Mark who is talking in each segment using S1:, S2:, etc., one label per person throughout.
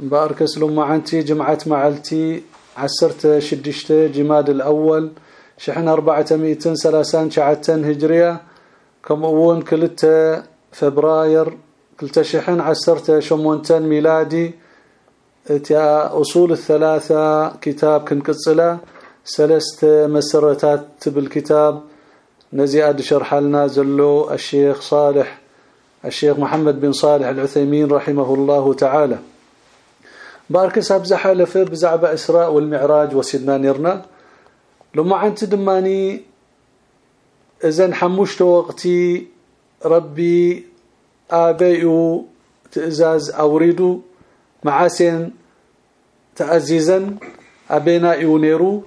S1: بارك اسلم معنتي جمعة معلتي عسرت شدشت جماد الأول شحن أربعة مئتين سلاسان شعتين هجرية كم أون كلت فبراير كلت شحن عسرت شمونتين ميلادي تيا أصول الثلاثة كتاب كنكسلة سلست مسرتات بالكتاب نزياد شرح لنا زلو الشيخ صالح الشيخ محمد بن صالح العثيمين رحمه الله تعالى. بارك سابزح حلف بزعب إسراء والمعراج وسيدنا نيرنا. لما عنت دماني اذا حمشت وقتي ربي ابيو تأزاز أوريدو. معاسين تعزيزا أبينا يونيرو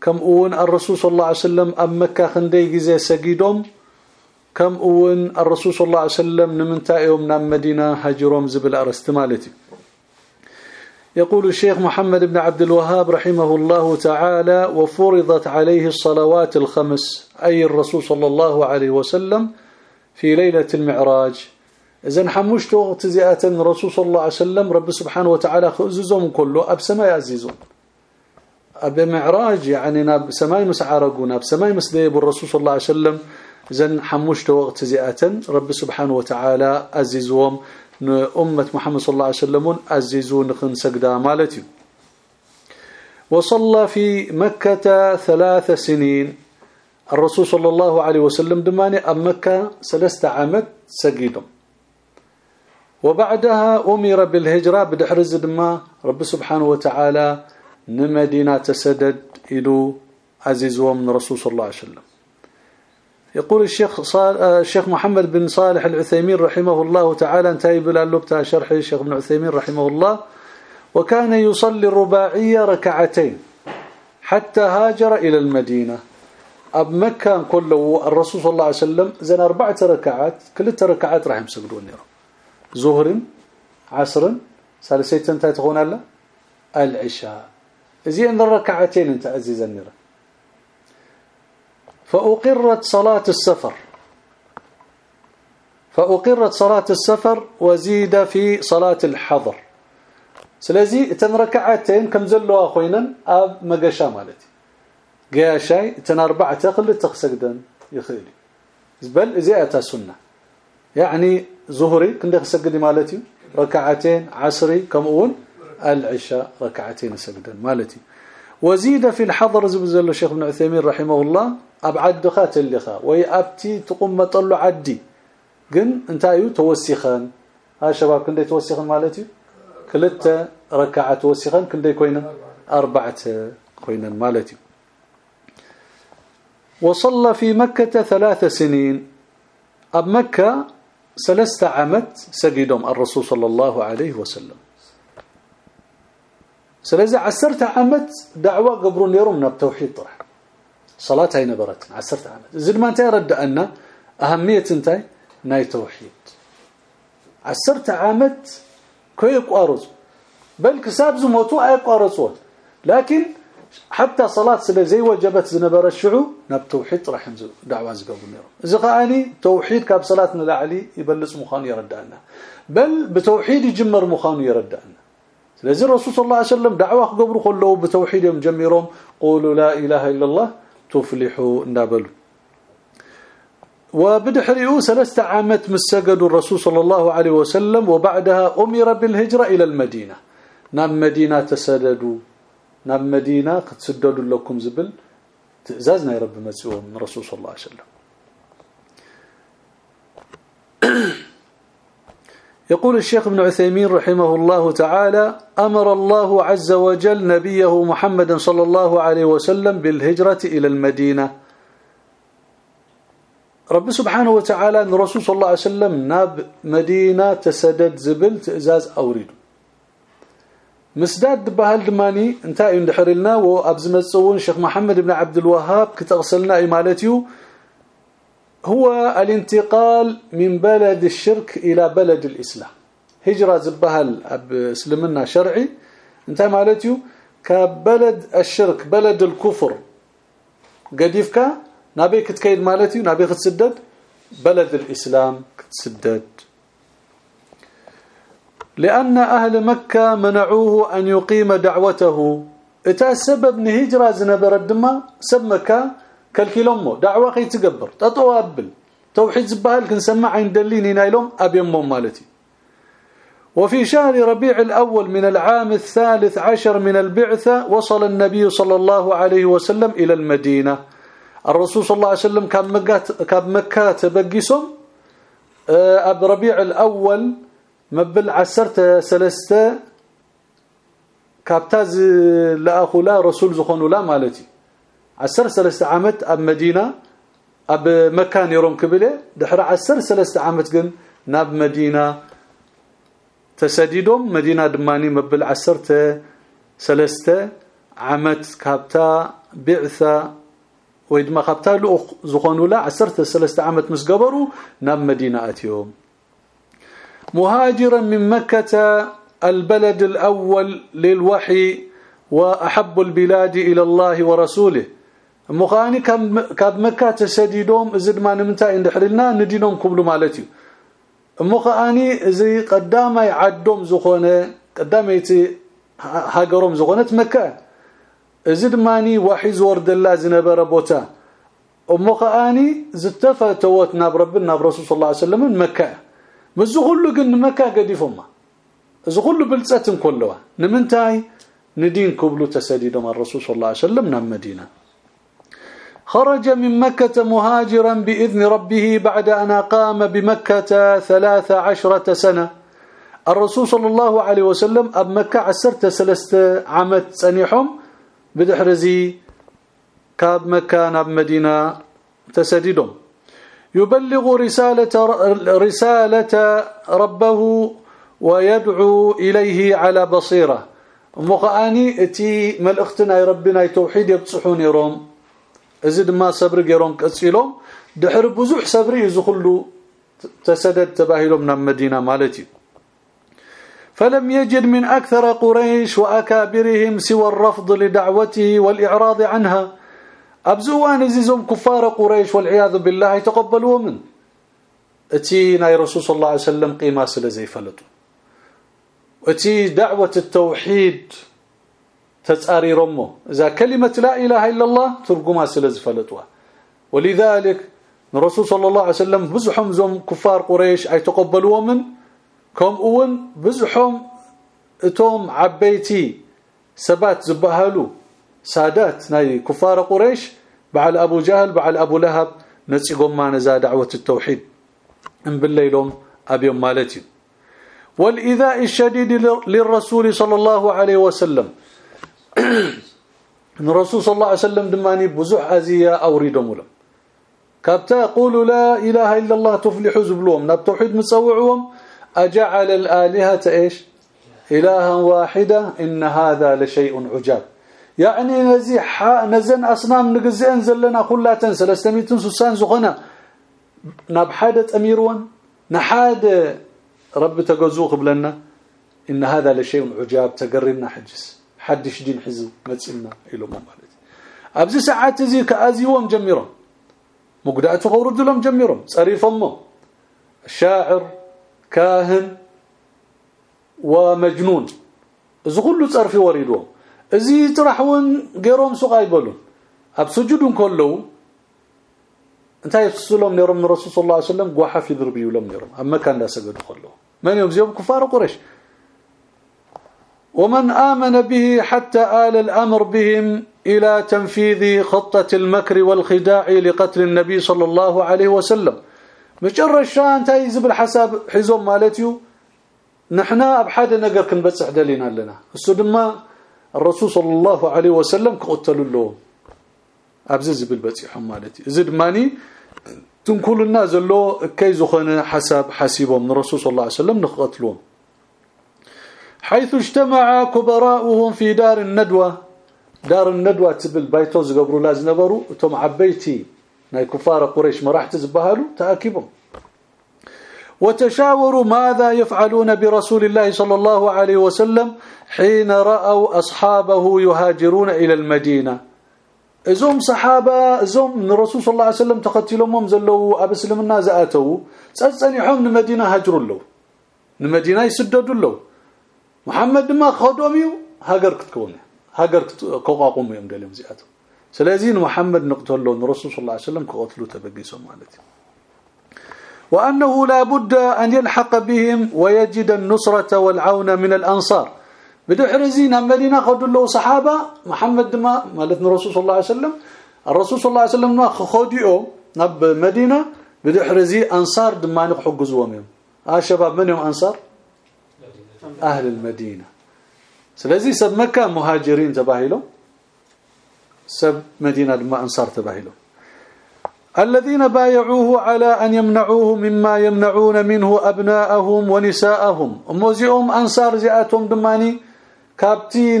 S1: كم أون الرسول صلى الله عليه وسلم أم مكة خندي غزي سجيدهم كم أون الرسول صلى الله عليه وسلم نمنتا يوم نام مدينة هاجروم زبل ارست مالتي يقول الشيخ محمد بن عبد الوهاب رحمه الله تعالى وفرضت عليه الصلوات الخمس أي الرسول صلى الله عليه وسلم في ليلة المعراج. إذن حمشت وقت زيادة الرسول صلى الله عليه وسلم رب سبحانه وتعالى خززهم كله أب سماء يعززون أب معراج يعني ناب سماء مسعارقون ناب سماء مسديب الرسول صلى الله عليه وسلم. إذن حمشت وقت زيادة رب سبحانه وتعالى أززهم أمة محمد صلى الله عليه وسلم أزيزون خن سجدا مالتي وصلى في مكة ثلاث سنين الرسول صلى الله عليه وسلم دماني أم مكة ثلاثة عامات سجيدهم وبعدها أمر بالهجرة بدحرز دما رب سبحانه وتعالى نمدينة تسدد إلو عزيز من الرسول صلى الله عليه وسلم يقول الشيخ صال... الشيخ محمد بن صالح العثيمين رحمه الله تعالى انتهي بالالبتا شرح الشيخ ابن عثيمين رحمه الله. وكان يصلي الرباعية ركعتين حتى هاجر إلى المدينة. أب مكة كله الرسول صلى الله عليه وسلم زين أربعة ركعات كل ركعات راح يسجدون ظهر عصر ثالثة انت تكون الله العشاء. زين الركعتين انت عزيز النيره فأقرت صلاة السفر. فأقرت صلاة السفر وزيد في صلاة الحضر. سلازي تن ركعتين كم زلوا اخوينا اب مقشا مالتي قياشاي تن اربعه تقل تخسجدن يخيلي زبل زياتا سنه يعني ظهري كنت اسجد مالتي ركعتين عصري كم اون العشاء ركعتين سجدن مالتي وزيد في الحضر زبزل الشيخ ابن عثيمين رحمه الله ابعد دخات اللخا وي أبتي تقوم طلو عدي. جن انتايو توسخان ها شباب كنت توسخان مالتي كلتا ركعه توسخان كنت كوينا اربعه كوينا مالتي وصلى في مكة ثلاث سنين اب مكة ثلاثة عمت سجدهم الرسول صلى الله عليه وسلم سلازي عسرت عمت دعوة قبرون يروم من التوحيد طرح. صلاة هي نبرت عسرت عمت زد ما انت رد أن أهمية انت ناي توحيد. عسرت عمت كوي قارص بل كساب زموتو آي قارصوت لكن حتى صلاة سلا زي وجبت زنبر الشعو نب توحيد راح دعوة زقبرون يروم. إذا قاني توحيد كاب صلاتنا لعلي يبلص مخان يردنا بل بتوحيد يجمر مخان يردنا لذي الرسول صلى الله عليه وسلم دعوه قبروا كله بتوحيد جميرهم قولوا لا اله الا الله تفلحوا نابل وبدحريو ثلاثة عامات مسجد الرسول صلى الله عليه وسلم وبعدها أمر بالهجره إلى المدينة نام مدينه تسددوا نام مدينه تسددوا لكم زبل تزازنا يا رب مسؤول من الرسول صلى الله عليه وسلم يقول الشيخ ابن عثيمين رحمه الله تعالى أمر الله عز وجل نبيه محمد صلى الله عليه وسلم بالهجرة إلى المدينة. رب سبحانه وتعالى أن الرسول صلى الله عليه وسلم ناب مدينة تسدد زبل تئزاز أوريد. مسداد بهال دماني انتهى إندحرلنا وأبز مصون شيخ محمد بن عبد الوهاب كتغسلنا مالتيو هو الانتقال من بلد الشرك إلى بلد الإسلام. هجرة زبهل أب اسلمنا شرعي. أنت مالتيو؟ كبلد الشرك بلد الكفر. قديفك نبي كتكيد مالتيو؟ نبي كتسدد؟ بلد الإسلام كتسدد. لأن أهل مكة منعوه أن يقيم دعوته. إتا سبب نهجرة زنبر الدماء سب مكة كالكيلومو دعوة خي تقبر تطوابل توحيد زبال كنسمع عين دليني نايلوم أمم مالتي. وفي شهر ربيع الأول من العام الثالث عشر من البعثة وصل النبي صلى الله عليه وسلم إلى المدينة. الرسول صلى الله عليه وسلم كان مكة كان مكة تبقيسهم. آه، أب ربيع الأول مبل عسرت سلسته كابتاز لاخو لا رسول زخون لا مالتي. عسر سلسته عامت أب مدينة أب مكان يروم كبلة. دحر عسر سلسته عامت جن ناب مدينة تسديدهم مدينة دماني مبل عسرت سلسته عامت كابتا بعثة ويدما خبتا لو زخونوا لا عسرت سلسته عامت مسقبروا ناب مدينة أتيوم. مهاجرا من مكة البلد الأول للوحي وأحب البلاد إلى الله ورسوله. مخاني كاب مكة تسديدهم زد ما نمتا اندحرلنا ندينهم كبلو مالتي مخاني زي قدامي عدوم زخونه قدامي هاجرهم زخونه مكة. زد ماني وحي زورد الله زنبر بوتا. مخاني زتفتوت ناب ربنا برسول صلى الله عليه وسلم مكة. مز كله قن مكا قديفما اذا كله بلصتن كلها نمنتاي ندين كبلو تسديد مع الرسول صلى الله عليه وسلم من المدينة خرج من مكة مهاجرا بإذن ربه بعد أن قام بمكة ثلاث عشرة سنة. الرسول صلى الله عليه وسلم أب مكة عسرت سلسة عمت سنيحهم بدحرزي كاب مكة ناب مدينة تسديدهم يبلغ رسالة رسالة ربه ويدعو إليه على بصيرة. مقاني اتي ملأختنا ربنا توحيد يبصحون يروم ازد ما صبر يروم قصيلهم دحر بزح صبري يزخلوا تسدد تباهلهم من المدينة مالتي فلم يجد من أكثر قريش وأكابرهم سوى الرفض لدعوته والإعراض عنها ابزوان زيزم كفار قريش والعياذ بالله يتقبلوا من اتي ناي رسول صلى الله عليه وسلم قيمه سلا زي فلطوا اتي دعوه التوحيد تساري رمو اذا كلمه لا اله الا الله ترجمها سلا زي فلطوا ولذلك الرسول صلى الله عليه وسلم بزحم زم كفار قريش اي تقبلوا من كم اون بزحم اتوم عبيتي سبات زبهلو سادات ناي كفار قريش بعد ابو جهل بعد ابو لهب نصيغم ما نزا دعوه التوحيد ان بالليلهم ابيهم مالتي والاذاء الشديد للرسول صلى الله عليه وسلم إن الرسول صلى الله عليه وسلم بزح ازيا أوريدهم لهم. كابتا يقولوا لا إله إلا الله تفلح زبلهم ناب توحيد مصوعهم. أجعل الآلهة إيش؟ إلها واحدة. إن هذا لشيء عجاب. يعني نزي نزن أصنام نجزئن زلنا كلاتن 360 زغنا ناب حاده اميرون نحاد رب تجزو قبلنا إن هذا لشيء عجاب. تقرنا حجس. حدش دين حزب مصنا الى مالتي ابز ساعات زي كازيوم جميرهم مقدعه غورد لهم جميرهم صريفهم الشاعر كاهن ومجنون اذا كله صرفي وريدهم እዚ ጥራሕ እውን ገይሮም ሱቅ ኣይበሉን ኣብ ስጁድ እንከለው እንታይ ይፍስሎም ነይሮም ንረሱል صلى الله عليه وسلم ጓሓፍ ይድርብ ይብሎም ነይሮም ኣብ መካ እንዳሰገዱ ከለው من يوم زيهم كفار قريش ومن آمن به حتى آل الأمر بهم إلى تنفيذ خطة المكر والخداع لقتل النبي صلى الله عليه وسلم. مجر الشان تايزب الحساب حزوم مالتيو نحنا بحد نقر كنبصح دلينا لنا السدما الرسول صلى الله عليه وسلم قتلوا له. ابزز بالبصيحهم مالتي. زد ماني تنكلنا زلو كي زخنه حساب حسيبهم. الرسول صلى الله عليه وسلم نقتلهم حيث اجتمع كبراؤهم في دار الندوة. دار الندوة تبل بايتو زغبروا لاز نبروا تم عبيتي ناي كفار قريش ما راح تزبهلوا تاكبهم وتشاوروا ماذا يفعلون برسول الله صلى الله عليه وسلم حين رأوا أصحابه يهاجرون إلى المدينة. ازوم صحابه ازوم الرسول صلى الله عليه وسلم تقتلهم زلوا ابو سلمنا زاتوا صصنيحهم لمدينه هاجروا له لمدينه يسددوا له محمد ما خدوم يو هاجر كتكون هاجر كقاقم يوم دلهم زياتوا سلازين محمد نقتل له الرسول صلى الله عليه وسلم قتلوا تبقيسهم مالتي وانه لا بد ان يلحق بهم ويجد النصرة والعون من الانصار بدحر زين مدينه خدوا له صحابه محمد ما مالتنا الرسول صلى الله عليه وسلم الرسول صلى الله عليه وسلم ما خديهم نب مدينه بدحر زي انصار دمانق حجزوهم آه شباب من يوم انصار أهل المدينة. سلازي سب مكة مهاجرين تباهلوا سب مدينة دم أنصار تباهلوا الذين بايعوه على أن يمنعوه مما يمنعون منه أبناءهم ونساءهم. وموزيهم أنصار زياتهم دماني كابتي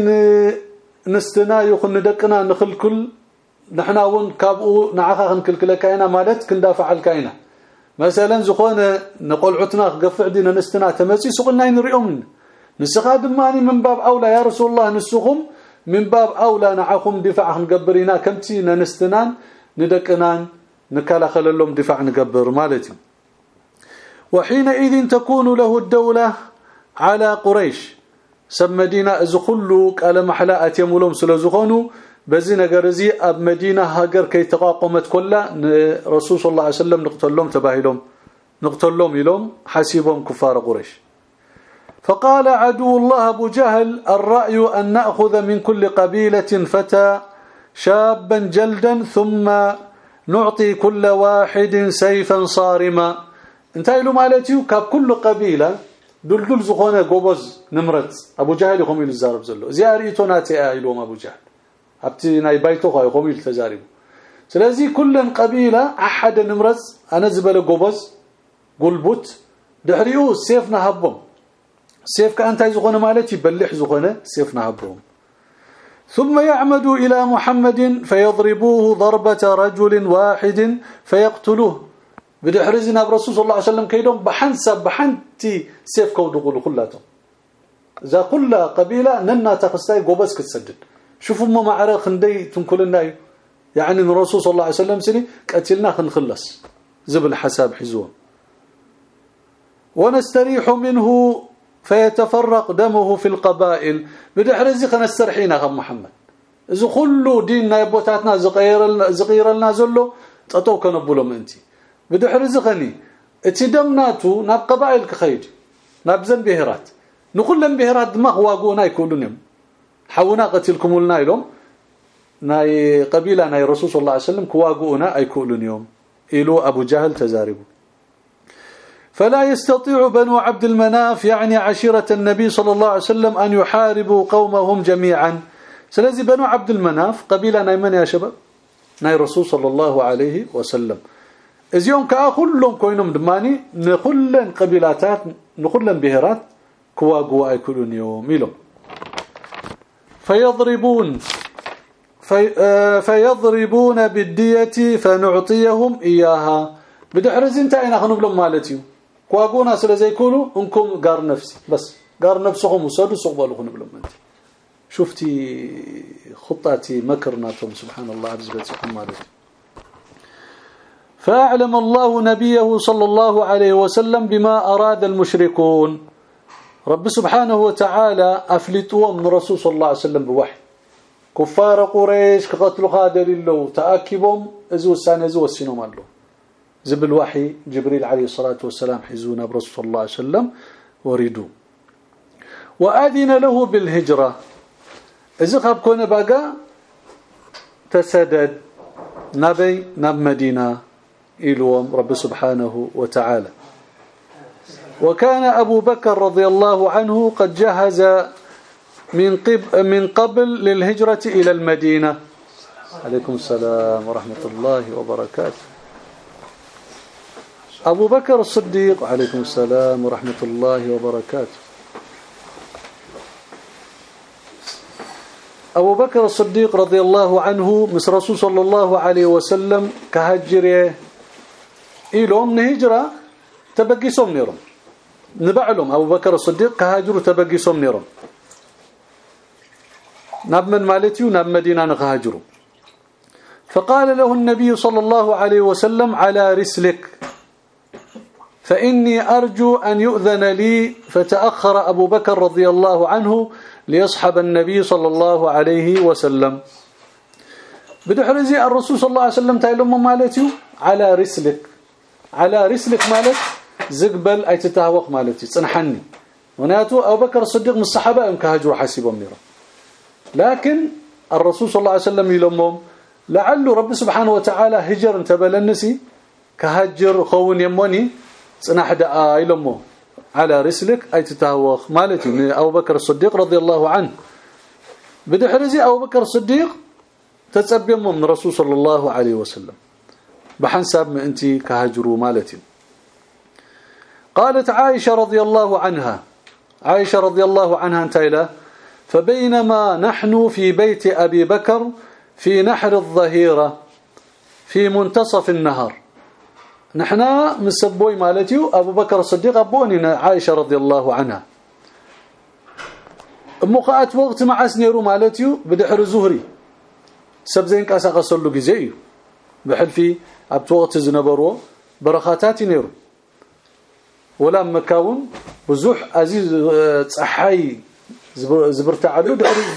S1: نستنا يخن دقنا نخل كل نحنا ون كابو نعخا كل كاينة مالت كندافع الكاينه مثلا زخونه نقلعتنا قفع دينا نستنا تمسي سقنا نريهم نسخا دماني من باب أولى يا رسول الله نسخهم من باب أولى نعخم دفاع نقبرينا كمتي نستنان ندقنان نكالا لهم دفاع نقبر مالتي. وحينئذ تكون له الدولة على قريش سب مدينة كله قال محلاات يمولهم سلازخونو بزي نغرزي أب مدينة هاجر كي تقاقمت كلها رسول صلى الله عليه وسلم نقتلهم تباهلهم نقتلهم يلوم حسيبهم كفار قريش. فقال عدو الله أبو جهل الرأي أن نأخذ من كل قبيلة فتى شابا جلدا ثم نعطي كل واحد سيفا صارما. انتهى له مالتي كاب كل قبيلة دلدل زخونة غوبز نمرت. أبو جهل يقوم يزارب زلو زياريتو ناتي ايلوم أبو جهل. ابتي يبيتو خا خاي قوم يلتزاريو سلازي كلن قبيله احد نمرز أنا زبل غوبز قلبوت دحريو سيفنا هبهم سيف كانتاي زغونه مالتي بلح زغونه سيفنا هبهم ثم يعمد إلى محمد فيضربوه ضربة رجل واحد فيقتلوه. بدحرزنا برسول الله صلى الله عليه وسلم كيدهم بحنسب بحنتي سيف كودغول كلاتهم ذا كل قبيله ننا تخستاي غوبس كتسدد شوفوا ما معرة خندي تنكلنا يعني الرسول صلى الله عليه وسلم سني قتلنا خنخلص. زبل حساب حزوة. ونستريح منه فيتفرق دمه في القبائل. بدحرزي خنسترحينا خم محمد. إذا كله ديننا يبوتاتنا زقير زقير لنا زلو تطو كنبلهم أنتي. بدحر زغني إتي دمناتو ناب قبائل كخيد ناب زن بهرات نقول بهرات ما واغونا يكونون. حونا قتلكم لنا يلوم ناي قبيلة ناي رسول صلى الله عليه وسلم كواغونا ايكولون يوم. إلو أبو جهل تزاربوا فلا يستطيع بنو عبد المناف يعني عشيرة النبي صلى الله عليه وسلم أن يحاربوا قومهم جميعا. سلازي بنو عبد المناف قبيلة نايمن يا شباب؟ ناي رسول صلى الله عليه وسلم. ازيون كأ كلهم كوينهم دماني نخلن قبيلاتات نخلن بهرات كوا قوا يكونون يوم يلوم فيضربون. في آه فيضربون بالدية فنعطيهم إياها. بدحرز انت اين اخنب لهم مالتي كواغونا سلا زي يكونوا انكم قار نفسي. بس قار نفسهم وسدوا صقبلوا خنب لهم انت. شفتي خطاتي مكرناتهم سبحان الله عز وجل مالتي. فأعلم الله نبيه صلى الله عليه وسلم بما أراد المشركون. رب سبحانه وتعالى أفلتوا من رسول صلى الله عليه وسلم بوحي. كفار قريش كقتلوا قادر الله تأكبهم ازو السان ازو السنوم الله زب الوحي جبريل عليه الصلاة والسلام حزونا برسول صلى الله عليه وسلم وردوا وأذن له بالهجرة. إذا خاب كون بقى تسدد نبي نب مدينة إلوم رب سبحانه وتعالى. وكان أبو بكر رضي الله عنه قد جهز من قبل, من قبل للهجرة إلى المدينة. عليكم السلام ورحمة الله وبركاته. أبو بكر الصديق عليكم السلام ورحمة الله وبركاته. أبو بكر الصديق رضي الله عنه مس رسول صلى الله عليه وسلم كهجرة إلهم نهجرة تبقيسهم نيرهم نبعلهم أبو بكر الصديق كهاجروا تبقيسهم نيرهم ناب من مالتي وناب مدينة نهاجروا فقال له النبي صلى الله عليه وسلم على رسلك فإني أرجو أن يؤذن لي فتأخر أبو بكر رضي الله عنه ليصحب النبي صلى الله عليه وسلم. بدحرزي الرسول صلى الله عليه وسلم تايلم مالتي على رسلك. على رسلك مالت؟ زقبل أي تتهوق مالتي صنحني. وناتو أبو بكر الصديق من الصحابة أم كهجروا حسيبهم ميرا لكن الرسول صلى الله عليه وسلم يلمهم لعل رب سبحانه وتعالى هجر انتبلنسي كهجر خون يموني صنح دعا يلمو على رسلك أي تتهوق مالتي أبو بكر الصديق رضي الله عنه. بدحرزي أبو بكر الصديق تتصبيهم من الرسول صلى الله عليه وسلم. بحنسب ما انت كهجروا مالتي. قالت عائشة رضي الله عنها. عائشة رضي الله عنها انتهى فبينما نحن في بيت أبي بكر في نحر الظهيرة في منتصف النهار. نحن مسبوي مالتي أبو بكر الصديق أبوني عائشة رضي الله عنها مقات وقت مع سنيرو مالتي بدحر زهري. سب زين كاسا غسلو غزي بحلفي أبت وقت زنبرو برخاتات نيرو. ولا مكاون بزح عزيز صحي زبرت علو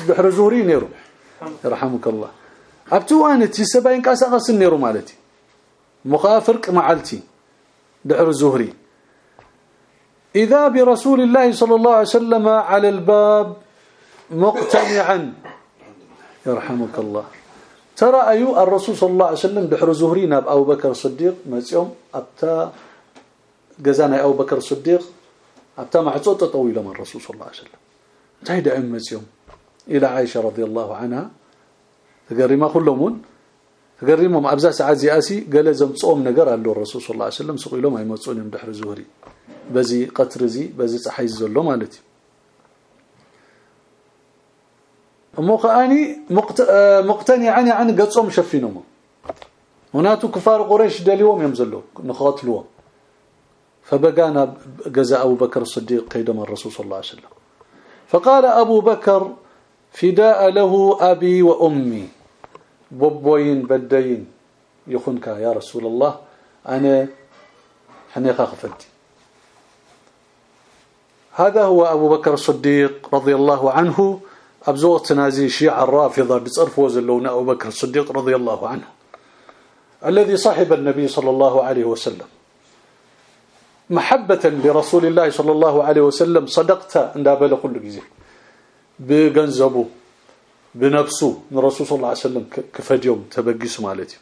S1: دحر زهري نيرو يرحمك الله ابتو انتي سبعين كاسا غسل نيرو مالتي مخافرق معلتي دحر زهري إذا برسول الله صلى الله عليه وسلم على الباب مقتنعا يرحمك الله ترى ايو الرسول صلى الله عليه وسلم دحر زهرينا ابو بكر الصديق مصيوم ابتا جزانا أبو بكر الصديق حتى مع صوت طويلة من الرسول صلى الله عليه وسلم تايد أمسيهم إلى عائشة رضي الله عنها تقريما كلهم ما أبزا ساعة زياسي قال زمصوم نقر على الرسول صلى الله عليه وسلم سقوا لهم يمصون يوم دحر زهري بزي قطر زي بزي صحي زلو مالتي مقاني مقتني عن قصوم شفينهم هناك كفار قريش دليوم يمزلوا نخاطلوهم فبقانا جزاء أبو بكر الصديق قيدم الرسول صلى الله عليه وسلم. فقال أبو بكر فداء له أبي وأمي. بوبوين بدين. يخنك يا رسول الله. أنا حنيقه خفتي هذا هو أبو بكر الصديق رضي الله عنه. أبزوت نازي شيعة الرافضة بصرفوا زلونا أبو بكر الصديق رضي الله عنه. الذي صاحب النبي صلى الله عليه وسلم. محبة لرسول الله صلى الله عليه وسلم صدقت عند بل كل جزء بغنزبه بنفسه من الرسول صلى الله عليه وسلم كفديوم تبقيس مالتي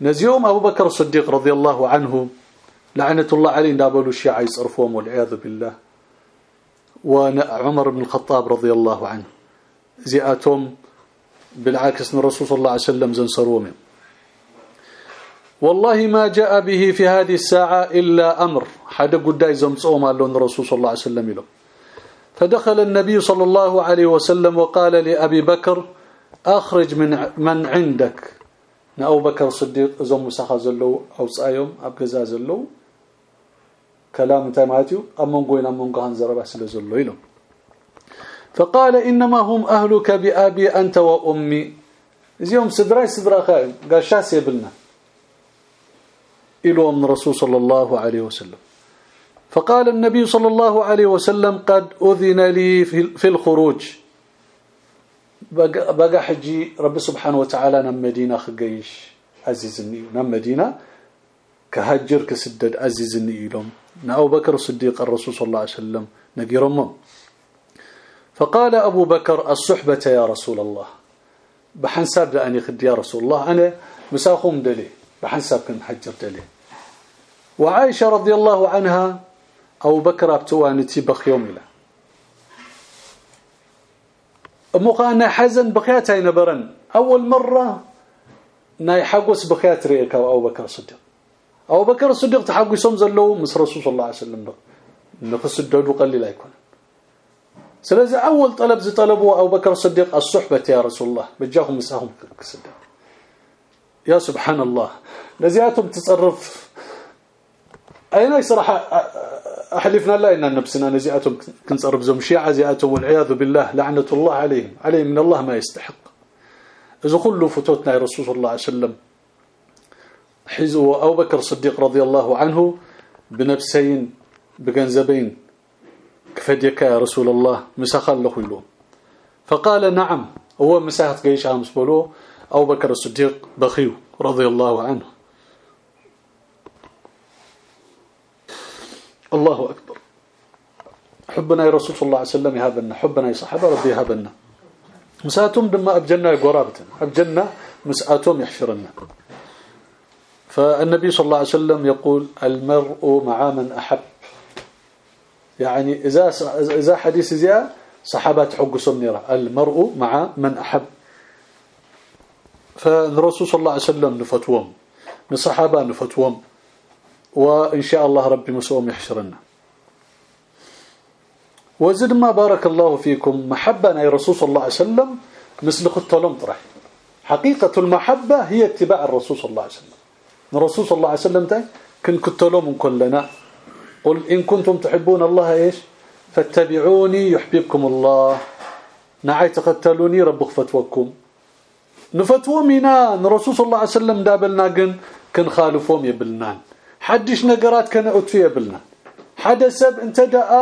S1: نزيوم أبو بكر الصديق رضي الله عنه لعنة الله عليه دابلوا الشيعة يصرفوهم والعياذ بالله وعمر بن الخطاب رضي الله عنه زياتهم بالعكس من الرسول صلى الله عليه وسلم زنصروهم والله ما جاء به في هذه الساعة إلا أمر. حدا قداي زمصوم قال الرسول صلى الله عليه وسلم له فدخل النبي صلى الله عليه وسلم وقال لأبي بكر أخرج من من عندك. أبو بكر الصديق زم مسخ زلو أو صايم أبغزا زلو. كلام انت ماتيو امن قوينا من قهن زربا سلازلو يلو فقال إنما هم أهلك بأبي أنت وأمي. زيهم سدراي سدرا خايم. قاشاس يبلنا إلو من رسول صلى الله عليه وسلم. فقال النبي صلى الله عليه وسلم قد أذن لي في الخروج. بقى حجي رب سبحانه وتعالى نم مدينة خقيش عزيزني نم مدينة كهجر كسدد عزيزني إلهم. أبو بكر الصديق الرسول صلى الله عليه وسلم نقيرهم فقال أبو بكر الصحبة يا رسول الله. بحنساب لأني خد يا رسول الله أنا مساخوم دلي بحنساب كن حجر دلي وعائشة رضي الله عنها أبو بكر أبتوانتي بخيوم له مقانا حزن بخياتي نبرن. أول مرة ناي حقوس بخيات ريك أبو بكر الصديق أبو بكر الصديق تحقسهم زلوا مس رسول الله صلى الله عليه وسلم نخسددوا قليل يكون سلازي أول طلب زي طلبوا أبو بكر الصديق الصحبة يا رسول الله. بجاهم مساهم كسدق. يا سبحان الله لزياتهم تصرف. أين صراحة أحلفنا لا ان نفسنا نزياتهم كنصرف زم شيعة زياتهم والعياذ بالله لعنة الله عليهم. عليهم من الله ما يستحق. إذا كله فتوتنا رسول الله صلى الله عليه وسلم. حزوا أبو بكر الصديق رضي الله عنه بنفسين بجنزبين. كفديك يا رسول الله. مسخل له فقال نعم. هو مساحة جيش امس أبو بكر الصديق بخيو رضي الله عنه. الله أكبر. حبنا يا رسول الله صلى الله عليه وسلم يهابنا حبنا يا صحابة ربي يهابنا. مساتهم دما ابجنا قرابتنا ابجنا مساتهم يحشرنا. فالنبي صلى الله عليه وسلم يقول المرء مع من أحب. يعني إذا إذا حديث زي صحابات حقسهم نيرا المرء مع من أحب. فالرسول صلى الله عليه وسلم نفتوهم الصحابه نفتوهم وإن شاء الله ربي مسوم يحشرنا وزد ما بارك الله فيكم محبنا يا رسول صلى الله عليه وسلم مثل قتلهم طرح حقيقة المحبة هي اتباع الرسول صلى الله عليه وسلم. الرسول صلى الله عليه وسلم تاي كن كتلهم كلنا قل إن كنتم تحبون الله إيش؟ فاتبعوني يحببكم الله. نعي تقتلوني رب فتوكم نفتومنا الرسول صلى الله عليه وسلم دابلنا كن كن خالفهم يبلنان حدش نقرات كان أتفي يبلنا حدا سب انت داء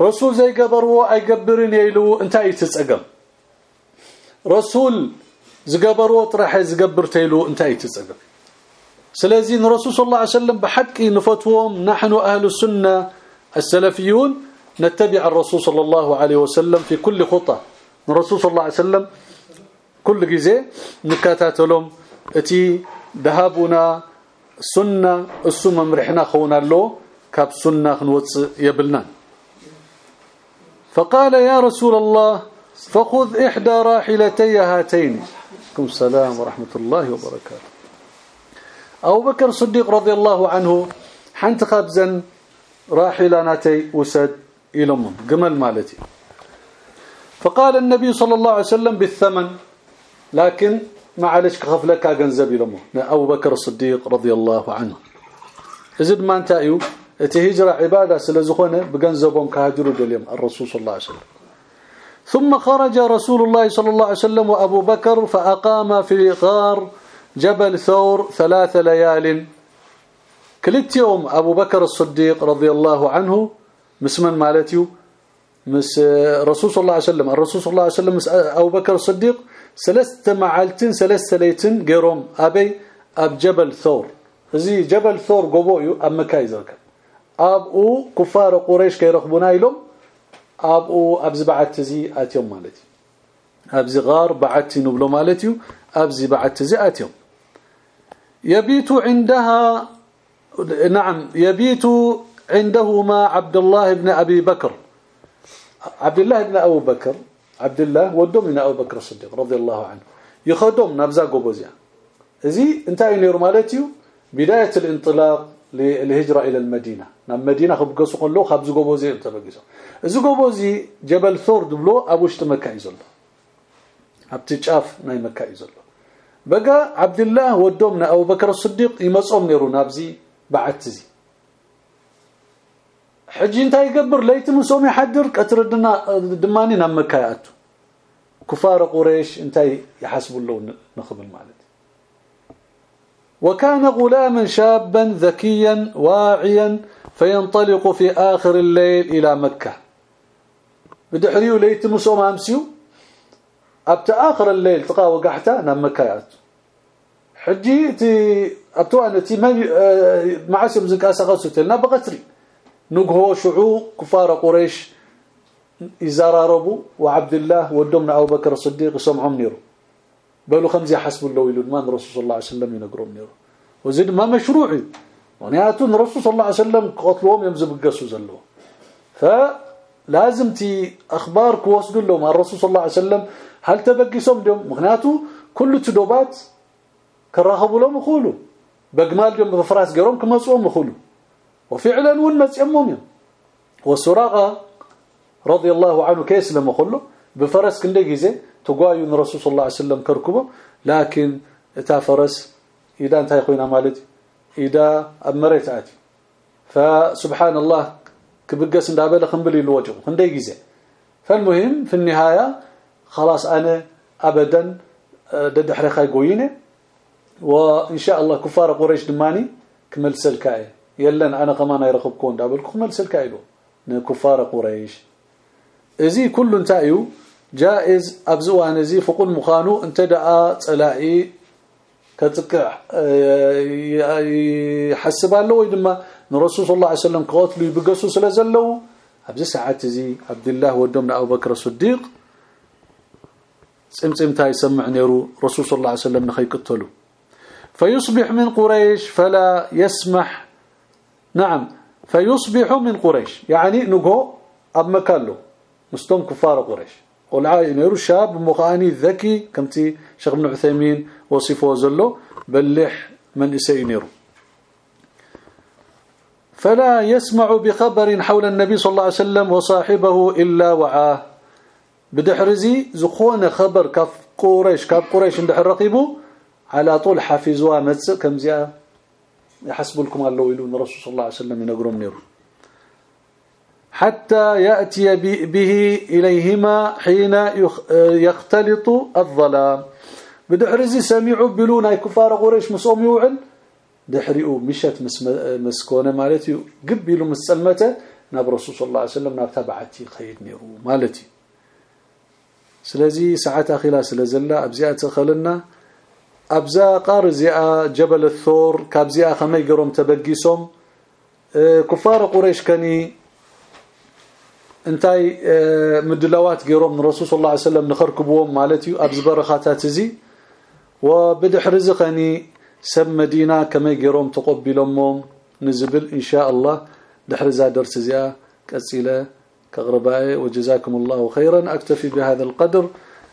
S1: رسول زي قبروا ايقبرن يلو انت ايتسقم رسول زقبروا طرح زقبر تيلو انت ايتسقم سلازي الرسول صلى الله عليه وسلم بحق نفتوهم نحن أهل السنة السلفيون نتبع الرسول صلى الله عليه وسلم في كل خطة الرسول صلى الله عليه وسلم كل جزء نكاتات لهم إتي ذهابنا سنة السنة مرحنا خونا له كاب سنة خنوص يبلنا. فقال يا رسول الله فخذ إحدى راحلتي هاتين. عليكم السلام ورحمة الله وبركاته. أبو بكر الصديق رضي الله عنه حنت خبزا راحلاناتي وسد إلهم جمل مالتي. فقال النبي صلى الله عليه وسلم بالثمن لكن ما عليك غفلك جنزب إلهم أبو بكر الصديق رضي الله عنه. زد ما انتايو تهجر عبادة سلزخونه بجنزبهم كهجروا دليم الرسول صلى الله عليه وسلم. ثم خرج رسول الله صلى الله عليه وسلم وأبو بكر فأقام في غار جبل ثور ثلاث ليال. كلت يوم أبو بكر الصديق رضي الله عنه مسمن مالتيو؟ مس رسول صلى الله عليه وسلم. الرسول صلى الله عليه وسلم أبو بكر الصديق ثلاث معالتين ثلاث ليتين غيرهم. أبي أب جبل ثور. زي جبل ثور قبويو أب مكة يزركب أبو كفار قريش كيرخبونا يلوم أبو أبز بعت زي آتيوم مالتي أبز غار بعتي نبلو مالتيو أبزي بعت زي آتيوم يبيت عندها نعم يبيت عندهما عبد الله بن أبي بكر عبد الله بن أبو بكر عبد الله ودوم من أبو بكر الصديق رضي الله عنه. يخدم نبزا قبوزيا زي انتهى نير مالتيو بداية الانطلاق للهجرة إلى المدينة نعم مدينة خبقسوا قلو خبز قبوزي انتبقسوا إذا قبوزي جبل ثور دبلو أبوشت مكة يزل أبتجاف ناي مكة يزل بقى عبد الله ودومنا أبو بكر الصديق يمصهم نيرو نابزي بعتزي حجي انت يقبر ليت مسوم يحدر كتردنا دماني نام مكة ياتو كفار قريش انت يحسب له نخبل مالتي وكان غلاما شابا ذكيا واعيا فينطلق في آخر الليل إلى مكة بدحريو ليت مسوم امسيو ابت اخر الليل تقا وقحته نام مكايات حجي تي ابتو ان تي معاسم زكاسه غسلنا بقتري نقهو شعو كفار قريش يزاراربوا وعبد الله ودمنا ابو بكر الصديق سمعهم نيرو بلو خمسه حسب الله ما الرسول صلى الله عليه وسلم ينقرهم نيرو وزيد ما مشروعي ونياتون الرسول صلى الله عليه وسلم قتلوهم يمزب قسو زلو فلازم تي أخبارك وصلوا لهم الرسول صلى الله عليه وسلم هل تبقيسهم دم مغناتو كل تدوبات كراهبوا لهم خولوا بجمال دم بفراس قروم كما صوم خولوا وفعلا ون مصيمهم وسراقة رضي الله عنه كيسلم كله بفرس كنده غيزه تغايو الرسول صلى الله عليه وسلم كركبه لكن اتا فرس إذا أنت يخوينا مالتي إذا أمريت اتي فسبحان الله كبقس اندابل خنبل الوجه كنده غيزه فالمهم في النهاية خلاص أنا ابدا ضد حريقة يقوينه وإن شاء الله كفار قريش دماني كمل سلكاي يلن أنا كمان يرخبكم دابلكم كمل سلكاي له كفار قريش. ازي كل انتايو جائز أبزوان ازي فقل مخانو انت دعا صلاعي كتقع يحسب له ويدما الرسول صلى الله عليه وسلم قاتلوا يبقسوا سلازلوا أبز ساعات زي عبد الله ودمنا أبو بكر الصديق. سمسمتا يسمع نيرو رسول صلى الله عليه وسلم نخيقتلوا فيصبح من قريش فلا يسمح نعم. فيصبح من قريش. يعني نقو أب مكانه مستم كفار قريش. والعاي نيرو شاب مخاني ذكي. كمتي شيخ ابن عثيمين وصفه زلو. بلح من يسينيرو فلا يسمع بخبر حول النبي صلى الله عليه وسلم وصاحبه إلا وعاه. بدحرزي زخون خبر كف قريش. كف قريش رقيبه على طول حافظوا متس كم زيا يحسب لكم الله يلون الرسول صلى الله عليه وسلم ينقرون نيرو حتى يأتي به إليهما حين يختلط الظلام. بدحرزي سمعوا بلونا كفار قريش مسوم يوعل. دحريو مشت مسكونة مالتي قبلوا مسلمته ناب رسول صلى الله عليه وسلم ناب تبعتي خير نيرو مالتي. سلازي ساعات اخيلا سلازلا ابزيا تخلنا أبزا قار زيا جبل الثور كابزيا خمي قروم تبقيسهم. كفار قريش كاني انتاي مدلوات قيروم من رسول الله عليه وسلم نخركبوهم مالتي أبز برخاتات زي وبدح رزقني سب مدينة كما يقرون تقبلهم نزبل إن شاء الله. دحرزا درس زيا كسيلة كغرباء وجزاكم الله خيرا. أكتفي بهذا القدر.